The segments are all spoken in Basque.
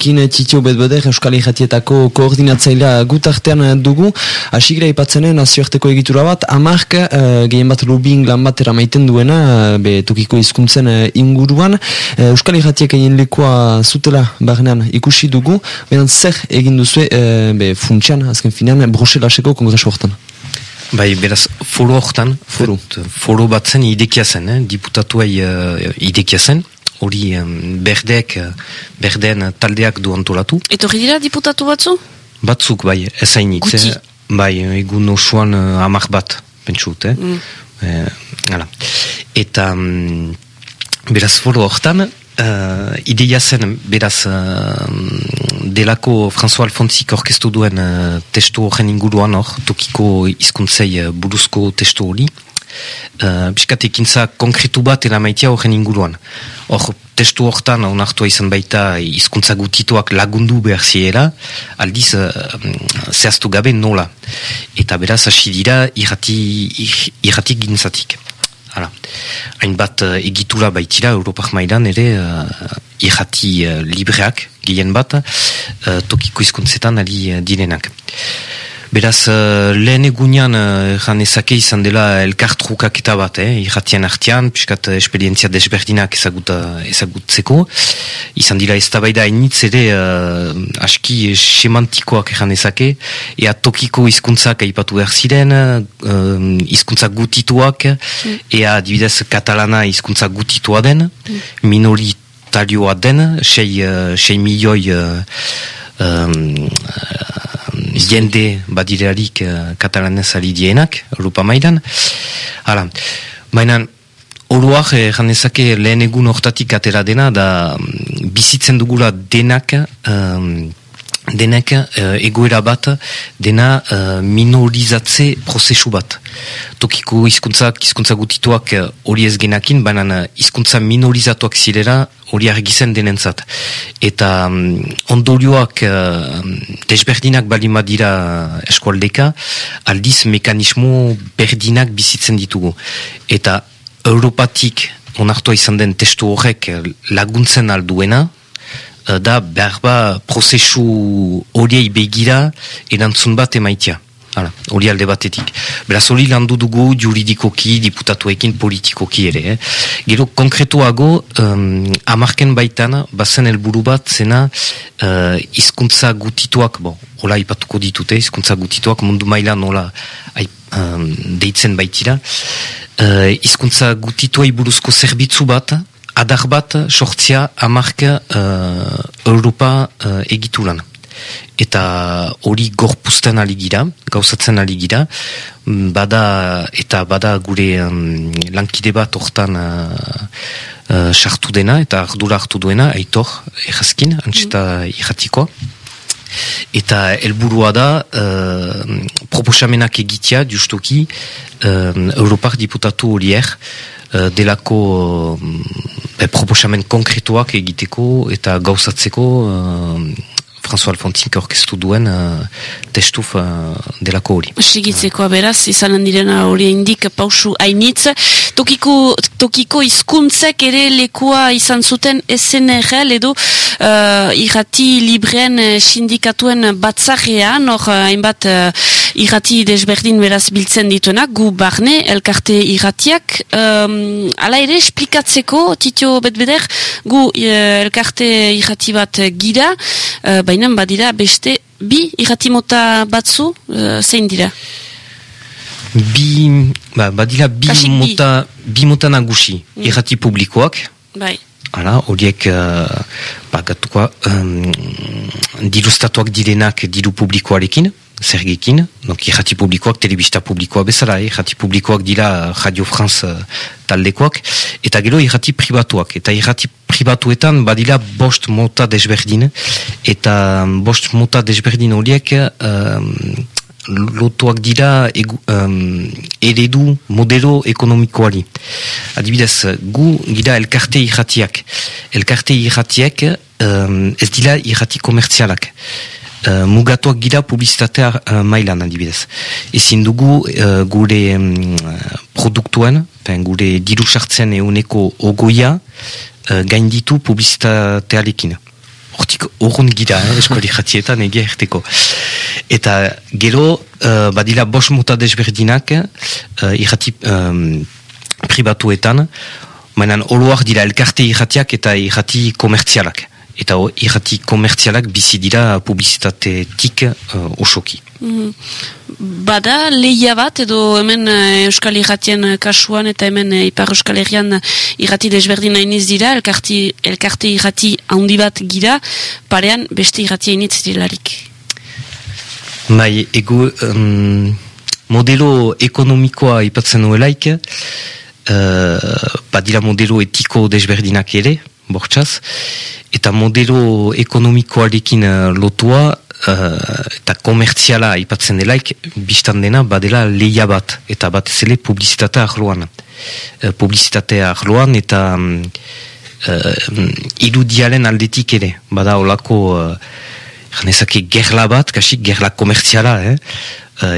Kine txitio bedbeder Euskal Ejatietako koordinatzailea gutartean dugu. Asigira ipatzenen nazioarteko egitura bat, amark uh, gehien bat lobbying lan bat eramaiten duena, uh, be tokiko izkuntzen uh, inguruan. Uh, Euskal Ejatiek egin lekoa zutela barnean ikusi dugu, behan zer egin duzu uh, be funtsian, azken finean, Bruselaseko kongresu hortan. Bai, beraz, foro hortan, foro, foro bat zen idekia zen, eh? diputatuai uh, idekia zen, hori berdek, berden taldeak du antolatu. Eta hori dira diputatu batzu? Batzuk, bai, ezainit. Guti? Eh? Bai, egun osoan uh, amak bat, pentsut, eh? Mm. Eh, Eta, um, beraz, foro hortan, uh, ideia zen, beraz, uh, delako François Alfonsik orkestu duen uh, testu horren inguruan hor, tokiko izkuntzei uh, buruzko testu hori, uh, biskatekintza konkretu bat eramaitia horren inguruan. Hor, testu hortan onartua izan baita hizkuntza gutituak lagundu behar ziera, aldiz uh, zehaztu gabe nola. Eta beraz hasi dira irrati, irrati gintzatik. Hala. Hainbat uh, egitura baitira Europak mailan ere uh, irrati uh, libreak gehien bat uh, tokiko hizkuntzetan ari uh, direnak. Beraz, uh, lehen egunean uh, ezake izan dela elkartrukaketa bat, eh, irratian artian, piskat uh, esperientzia desberdinak ezaguta, ezagutzeko. Izan dira ez tabaida ere uh, aski semantikoak egan ezake, ea tokiko hizkuntzak aipatu behar ziren, uh, hizkuntza gutituak, mm. ea dibidez katalana hizkuntza gutitua den, mm. minoritarioa den, sei, uh, sei milioi uh, um, jende badirearik uh, katalanez ari dienak, Europa mailan. Hala, mainan, Oroak, eh, janezake lehen egun hortatik atera dena, da mm, bizitzen dugula denak, um, denek uh, egoera bat, dena uh, minorizatze prozesu bat. Tokiko hizkuntzak, hizkuntza gutituak hori uh, ez genakin, baina hizkuntza minorizatuak zirera hori argizen denentzat. Eta um, ondorioak uh, desberdinak balima dira eskualdeka, aldiz mekanismo berdinak bizitzen ditugu. Eta Europatik onartua izan den testu horrek laguntzen alduena, da berba prozesu horiei begira erantzun bat emaitia. Hala, hori alde batetik. Beraz hori landu dugu juridikoki, diputatuekin, politikoki ere. Eh? Gero konkretuago, um, amarken baitan, bazen helburu bat, zena uh, izkuntza gutituak, bo, hola ipatuko ditute, izkuntza gutituak mundu mailan hola um, deitzen baitira. Uh, izkuntza gutituai buruzko zerbitzu bat, adar bat sortzia amarka uh, Europa uh, egituran eta hori gorpuzten aligira, gauzatzen aligira, mm, bada, eta bada gure um, lankide bat hortan uh, uh, sartu dena, eta ardura hartu duena, aitor, errazkin, antxeta mm. irratikoa. Eta helburua da uh, proposamenak egitea justuki uh, Europar diputatu horiek uh, delako uh, proposamen konkretuak egiteko eta gauzatzeko François Alfontik orkestu duen uh, testuf uh, delako hori. Sigitzeko beraz, izanen direna hori indik pausu hainitz. Tokiko, tokiko izkuntzek ere lekua izan zuten SNRL edo uh, irrati libreen sindikatuen batzajean, hor hainbat uh, irrati desberdin beraz biltzen dituenak, gu barne, elkarte irratiak. Um, ala ere, esplikatzeko, titio betbeder, gu uh, elkarte irrati bat gira, uh, baina badira beste bi irratimota batzu uh, zein dira? Bi, ba, badira bi mota, bi mota nagusi mm. irrati publikoak. Bai. Hala, horiek, uh, ba, gatuko, um, dirustatuak direnak diru publikoarekin, zergekin, donc irrati publikoak, telebista publikoa bezala, eh? irrati publikoak dira Radio France uh, taldekoak, eta gero irrati pribatuak, eta irrati pribatuetan badila bost mota desberdin, eta bost mota desberdin horiek um, lotuak dira egu, um, eredu modelo ekonomikoari. Adibidez, gu gira elkarte irratiak. Elkarte irratiak um, ez dira irrati komertzialak. Uh, mugatuak gira publizitatea uh, mailan adibidez. Ezin dugu uh, gure um, produktuen, pen, gure diru sartzen euneko ogoia uh, gainditu publizitatearekin. hortik urrun gira, eh, eskoli jatietan egia erteko. Eta gero, uh, badila bos muta desberdinak, uh, irrati um, pribatuetan, mainan oloak dira elkarte irratiak eta irrati komertzialak. Eta irrati komertzialak bizi dira publizitatetik uh, osoki. Mm Bada, lehia bat, edo hemen uh, Euskal Irratien kasuan eta hemen Ipar Euskal Herrian irrati desberdin hainiz dira, elkarte, elkarte irrati handi bat gira, parean beste irrati hainitz dilarik. Bai, ego, um, modelo ekonomikoa ipatzen nuelaik, uh, badira modelo etiko desberdinak ere, bortxaz, eta modelo ekonomikoarekin uh, lotua uh, eta komertziala ipatzen delaik, biztan dena badela leia bat, eta bat ezele publizitatea ahloan. Uh, publizitatea ahloan eta um, uh, irudialen aldetik ere, bada olako uh, gerla bat, kasik gerla komertziala, eh? uh,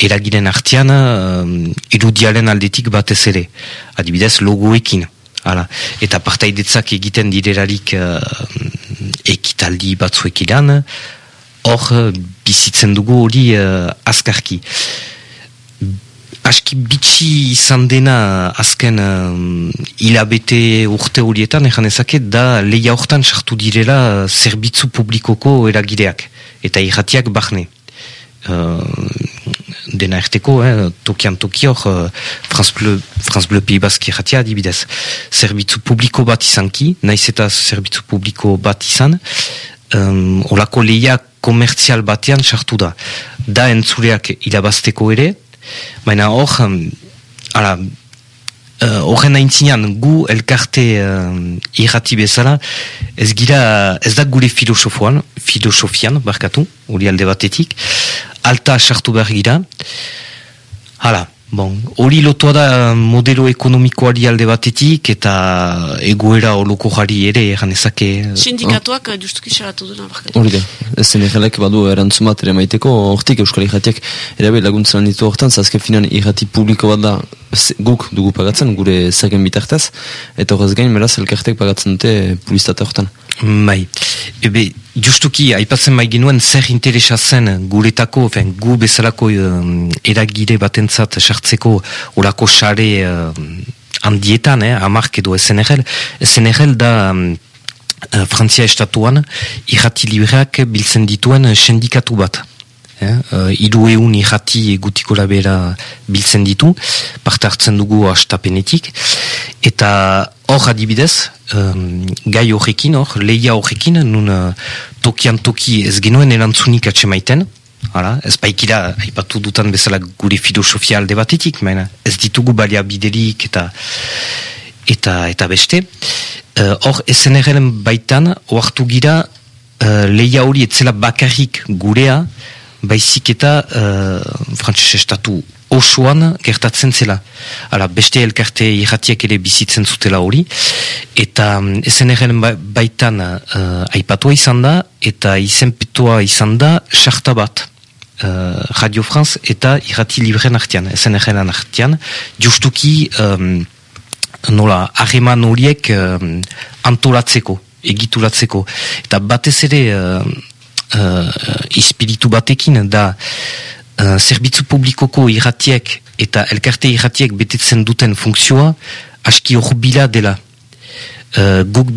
eragiren artian uh, irudialen aldetik batez ere. Adibidez, logoekin. Hala. Eta partaidetzak egiten direrarik uh, ekitaldi batzuek ilan, hor bizitzen dugu hori uh, azkarki. Aski bitxi izan dena azken hilabete urte horietan, egan ezaket, da leia hortan sartu direla zerbitzu publikoko eragireak. Eta irratiak bahne. Uh, dena erteko, eh, tokian toki hor, uh, France Bleu, France Bleu Pays Basque erratia adibidez. Zerbitzu publiko bat izanki, naiz eta zerbitzu publiko bat izan, um, olako leia komertzial batean sartu da. Da entzureak irabazteko ere, baina hor, um, ala, uh, horren aintzinean gu elkarte uh, irrati bezala, ez gira, ez da gure filosofoan, filosofian, barkatu, hori alde batetik, alta sartu behar gira. Hala, bon, hori lotua da modelo ekonomikoari alde batetik eta egoera oloko jari ere egan ezake. Sindikatuak oh. justuki salatu duna barkatu. Hori da, egelek badu erantzumat ere maiteko, hortik euskal irratiak erabe laguntzen ditu hortan, zazke finan irrati publiko bat da guk dugu pagatzen, gure zergen bitartez, eta horrez gain, meraz, elkartek pagatzen dute publizitate hortan. Bai, ebe, justuki, aipatzen bai genuen zer interesa zen guretako, fen, gu bezalako um, eragire batentzat sartzeko orako sare um, handietan, eh, amark edo SNRL. SNRL da um, uh, Frantzia estatuan irrati libreak biltzen dituen sendikatu bat. Eh, uh, idu eun irrati gutiko labera biltzen ditu, parte hartzen dugu astapenetik, eta hor adibidez, um, gai horrekin, hor, leia horrekin, nun uh, tokian toki ez genuen erantzunik atxemaiten, Hala, ez baikira, haipatu dutan bezala gure filosofia alde batetik, maina ez ditugu balia biderik eta eta eta beste. Uh, hor, uh, SNRren baitan, oartu gira, uh, leia hori etzela bakarrik gurea, baizik eta uh, estatu osoan gertatzen zela. Hala, beste elkarte irratiak ere bizitzen zutela hori. Eta um, SNRren ba, baitan uh, aipatua izan da, eta izenpetua izan da, sarta bat. Uh, Radio France eta irrati libren artian, SNRren artian, justuki um, nola, harreman horiek um, antolatzeko, egituratzeko. Eta batez ere uh, uh, ispiritu batekin da zerbitzu publikoko irratiek eta elkarte irratiek betetzen duten funksioa aski horbila dela. Uh, guk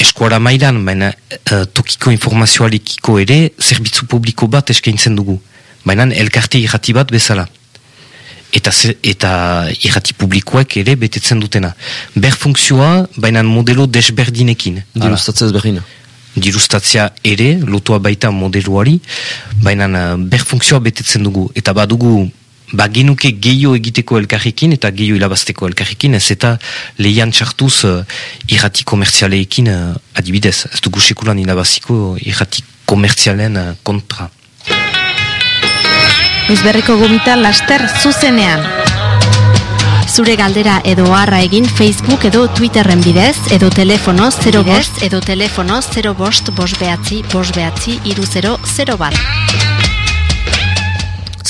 eskuara mailan, baina uh, tokiko informazioalikiko ere zerbitzu publiko bat eskaintzen dugu. Baina elkarte irrati bat bezala. Eta, eta irrati publikoek ere betetzen dutena. Ber funksioa, baina modelo desberdinekin. Dirustatzez berdina dirustatzea ere, lotua baita modeluari, baina uh, berfunkzioa betetzen dugu. Eta badugu, bagenuke gehiago egiteko elkarrekin eta gehiago ilabazteko elkarrekin, ez eta lehian txartuz uh, irrati komertzialeekin uh, adibidez. Ez dugu sekulan ilabaziko irrati komertzialen uh, kontra. Uzberriko gomita laster zuzenean zure galdera edo harra egin Facebook edo Twitterren bidez edo telefono 0 bost edo telefono 0 bost bost behatzi bost behatzi iru 0 0 bat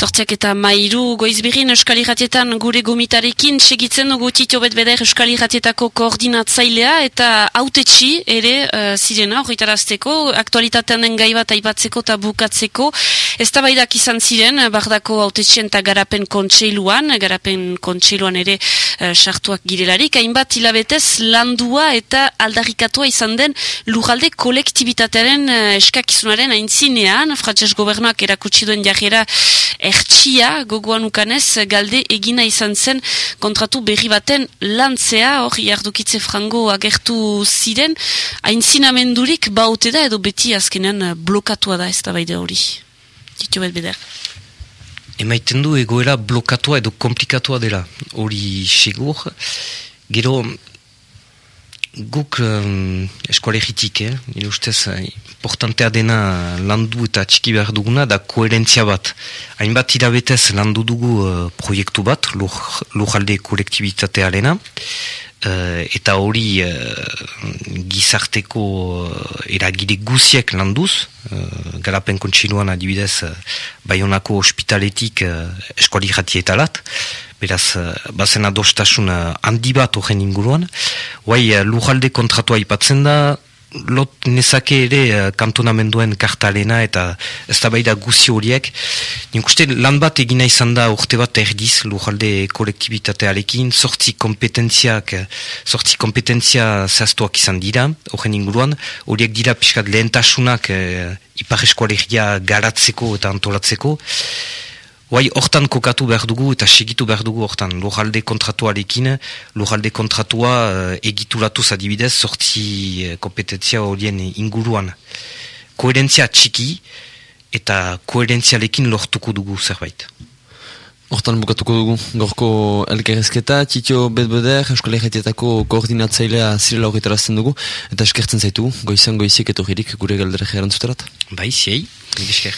Sortziak eta mairu goizbirin Euskal Iratietan gure gomitarekin segitzen dugu titio betbeder Euskal Iratietako koordinatzailea eta autetxi ere uh, zirena horretarazteko, aktualitatean den gai bat aipatzeko eta bukatzeko. Ez izan ziren, bardako autetxien eta garapen kontseiluan, garapen kontseiluan ere uh, sartuak girelarik, hainbat hilabetez landua eta aldarrikatua izan den lujalde kolektibitatearen uh, eskakizunaren aintzinean, frantses gobernuak erakutsi duen jarrera ertsia gogoan ukanez galde egina izan zen kontratu berri baten lantzea. Hor jardukitze frango agertu ziren. Hain zinamendurik baute da edo beti azkenean blokatua da ez da baide hori? Ditu bet beder Emaiten du egoera blokatua edo komplikatua dela. Hori segur. Gero guk um, eskualegitik, eh? nire ustez, eh, importantea dena landu eta txiki behar duguna, da koherentzia bat. Hainbat irabetez landu dugu uh, proiektu bat, lujalde kolektibitatearena, uh, eta hori uh, gizarteko uh, eragide guziek landuz, uh, garapen kontsinuan adibidez, uh, Bayonako ospitaletik uh, eskuali jatietalat, beraz, uh, bazen adostasun uh, handi bat horren inguruan. Guai, uh, lujalde kontratua ipatzen da, lot nezake ere kantonamenduen kartalena eta ez da baida guzi horiek. Nik uste lan bat egina izan da urte bat erdiz lujalde kolektibitatearekin, sortzi kompetentziak, sortzi kompetentzia zehaztuak izan dira, horren inguruan, horiek dira pixkat lehentasunak uh, ipar eskualegia garatzeko eta antolatzeko. Guai, hortan kokatu behar dugu eta segitu behar dugu hortan. Lujalde kontratuarekin, lujalde kontratua uh, egituratu zadibidez, sortzi uh, kompetentzia horien inguruan. Koherentzia txiki eta koherentzialekin lortuko dugu zerbait. Hortan bukatuko dugu, gorko elkerrezketa, titio betbeder, Euskal Herretietako koordinatzailea zirela horretarazten dugu, eta eskertzen zaitu, goizan goizik eto gure galdere geran zuterat. Bai, ziei, esker.